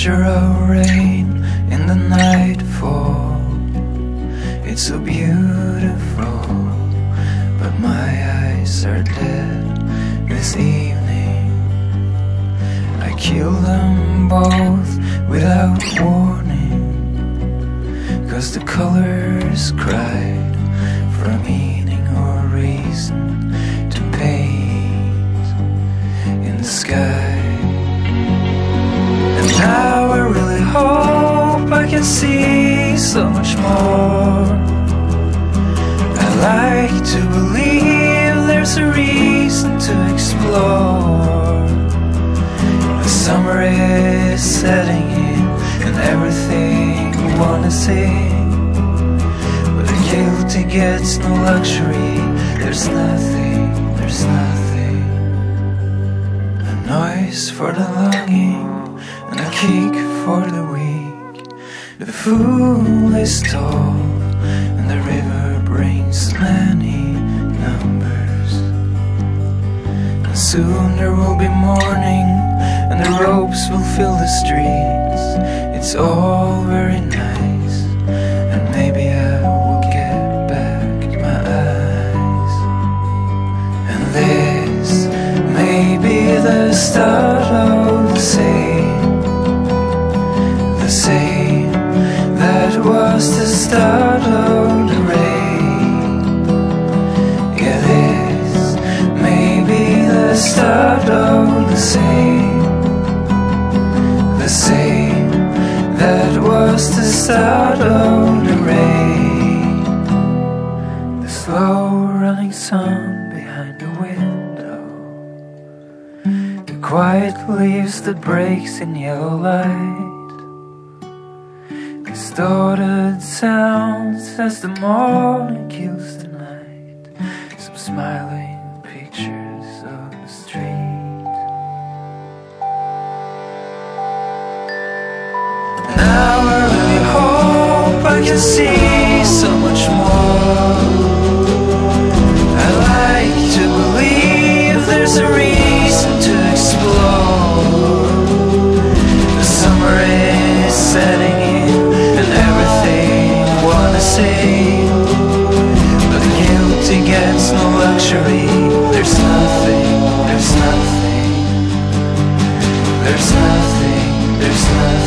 picture of rain in the nightfall. It's so beautiful, but my eyes are dead this evening. I killed them both without warning, cause the colors cried And now I really hope I can see so much more. I like to believe there's a reason to explore. The summer is setting in, and everything you wanna see. But guilty gets no luxury. There's nothing, there's nothing. For the longing and a kick for the weak. The fool is tall, and the river brings many numbers. And soon there will be morning, and the ropes will fill the streets. It's all very nice, and maybe I will get back my eyes. And this may be the start of the same, the same that was the start of the rain. Yeah, this may be the start of the same, the same that was the start of the rain. The slow running sun quiet leaves that breaks in yellow light. Distorted sounds as the morning kills the night. Some smiling pictures of the street. Now I really hope I can see so much more. There's nothing, there's nothing, there's nothing, there's nothing.